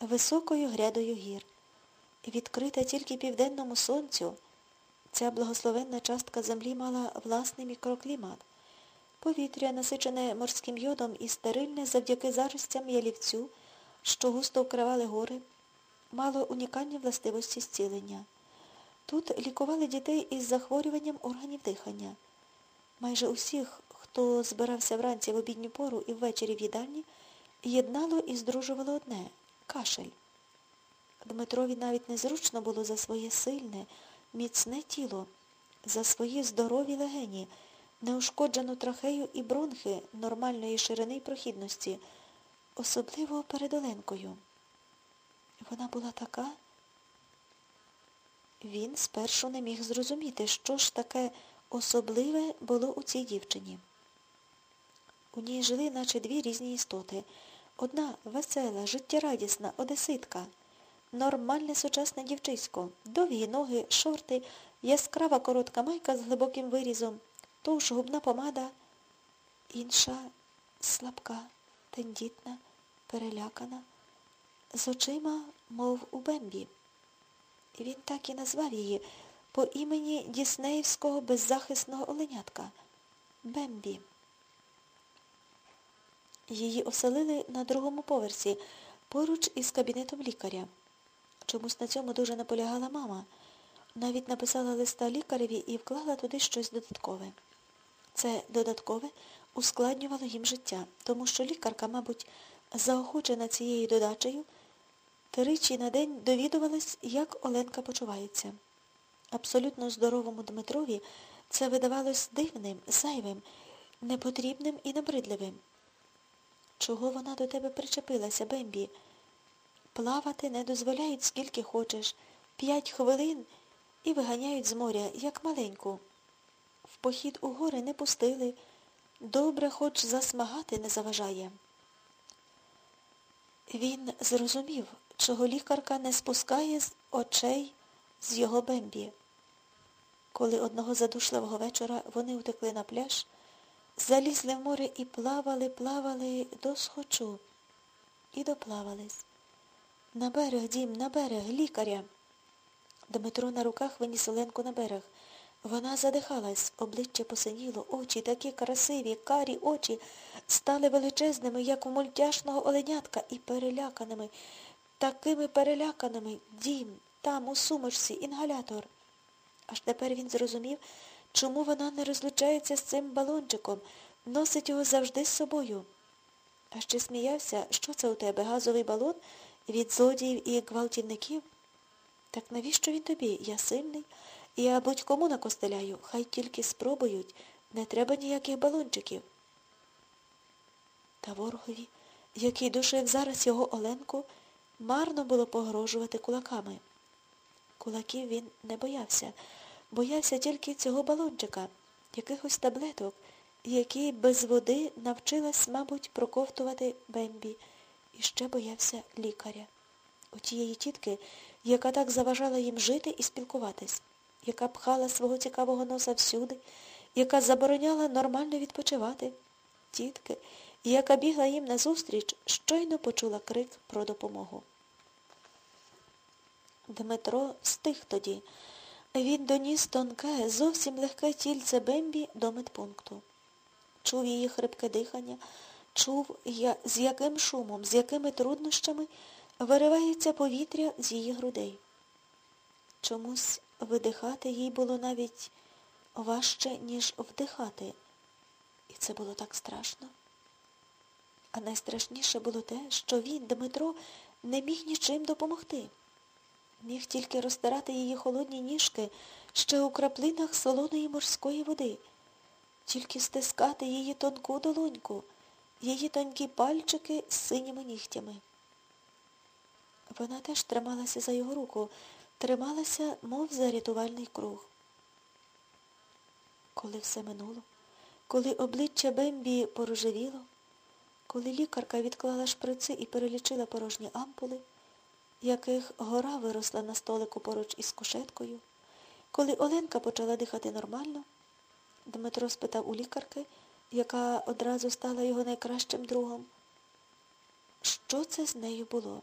високою грядою гір. Відкрита тільки південному сонцю, ця благословенна частка землі мала власний мікроклімат. Повітря, насичене морським йодом і стерильне завдяки заростям ялівцю, що густо вкривали гори, мало унікальні властивості зцілення. Тут лікували дітей із захворюванням органів дихання. Майже усіх, хто збирався вранці в обідню пору і ввечері в їдальні, єднало і здружувало одне кашель. Дмитрові навіть незручно було за своє сильне, міцне тіло, за свої здорові легені, неушкоджену трахею і бронхи нормальної ширини й прохідності, особливо перед Оленкою. Вона була така. Він спершу не міг зрозуміти, що ж таке особливе було у цій дівчині. У ній жили, наче дві різні істоти. Одна весела, життєрадісна, одеситка, нормальне сучасне дівчисько, довгі ноги, шорти, яскрава коротка майка з глибоким вирізом, товж губна помада, інша слабка, тендітна, перелякана, з очима, мов у бембі. Він так і назвав її по імені Діснеївського беззахисного оленятка Бембі. Її оселили на другому поверсі, поруч із кабінетом лікаря. Чомусь на цьому дуже наполягала мама. Навіть написала листа лікареві і вклала туди щось додаткове. Це додаткове ускладнювало їм життя, тому що лікарка, мабуть, заохочена цією додачею, тричі на день довідувалась, як Оленка почувається. Абсолютно здоровому Дмитрові це видавалось дивним, зайвим, непотрібним і набридливим. Чого вона до тебе причепилася, Бембі? Плавати не дозволяють скільки хочеш, п'ять хвилин і виганяють з моря, як маленьку. В похід у гори не пустили, добре хоч засмагати не заважає. Він зрозумів, чого лікарка не спускає з очей з його Бембі. Коли одного задушливого вечора вони утекли на пляж, залізли в море і плавали, плавали до схочу. І доплавались. На берег, дім, на берег, лікаря. Дмитро на руках виніс Оленку на берег. Вона задихалась, обличчя посиніло, очі такі красиві, карі очі, стали величезними, як у мультяшного оленятка, і переляканими, такими переляканими. Дім, там, у сумочці, інгалятор. Аж тепер він зрозумів, чому вона не розлучається з цим балончиком, носить його завжди з собою. А ще сміявся, що це у тебе, газовий балон від злодіїв і гвалтівників? Так навіщо він тобі? Я сильний. Я будь-кому накостеляю, хай тільки спробують, не треба ніяких балончиків. Та ворогові, який душив зараз його Оленку, марно було погрожувати кулаками. Кулаків він не боявся, боявся тільки цього балончика, якихось таблеток, які без води навчилась, мабуть, проковтувати Бембі, і ще боявся лікаря. У тієї тітки, яка так заважала їм жити і спілкуватись, яка пхала свого цікавого носа всюди, яка забороняла нормально відпочивати, тітки, яка бігла їм назустріч, щойно почула крик про допомогу. Дмитро стих тоді. Він доніс тонке, зовсім легке тільце Бембі до медпункту. Чув її хрипке дихання, чув, з яким шумом, з якими труднощами виривається повітря з її грудей. Чомусь видихати їй було навіть важче, ніж вдихати. І це було так страшно. А найстрашніше було те, що він, Дмитро, не міг нічим допомогти. Міг тільки розтирати її холодні ніжки ще у краплинах солоної морської води, тільки стискати її тонку долоньку, її тонкі пальчики з синіми нігтями. Вона теж трималася за його руку, трималася, мов за рятувальний круг. Коли все минуло, коли обличчя Бембі порожевіло, коли лікарка відклала шприци і перелічила порожні ампули, яких гора виросла на столику поруч із кушеткою, коли Оленка почала дихати нормально, Дмитро спитав у лікарки, яка одразу стала його найкращим другом, що це з нею було.